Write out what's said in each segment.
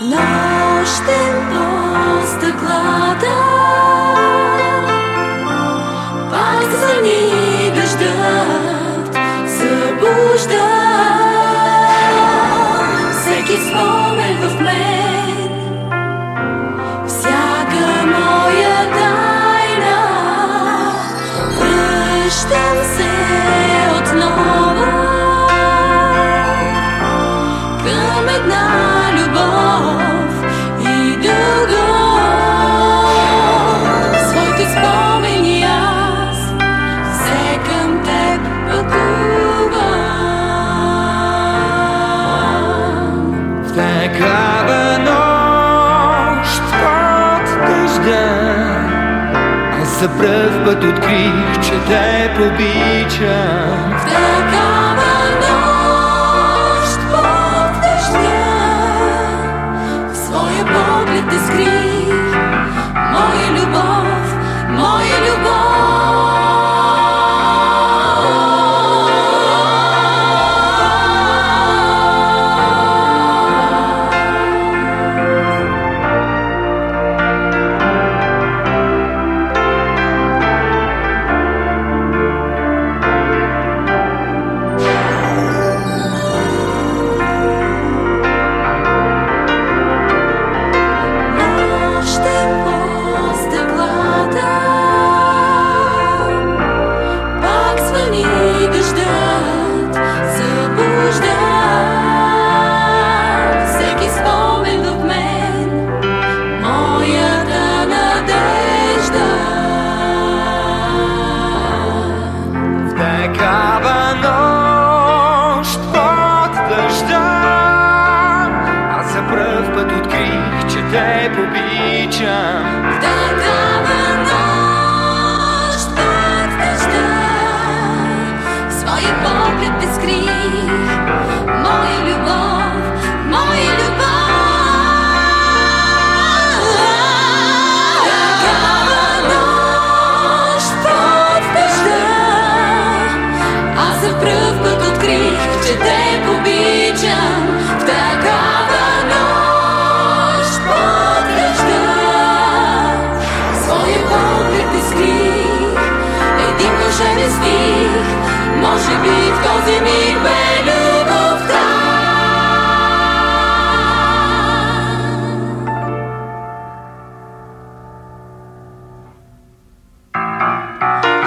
Наш темп просто кладет uda, a zaprav pa tudi krih, če te pobičam. Tako tej pobicia Може би в този миг бе любовта.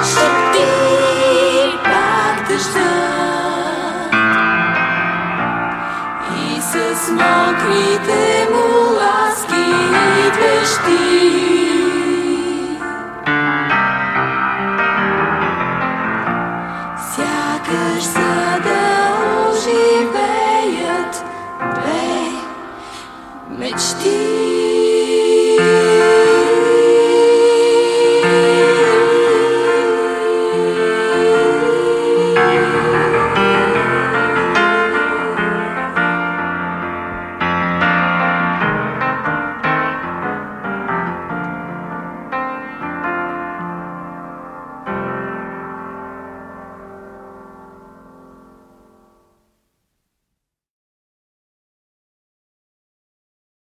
Шепти пак дъждът и с мокрите му ласки идващи. чакаш, за да оживеят две мечти.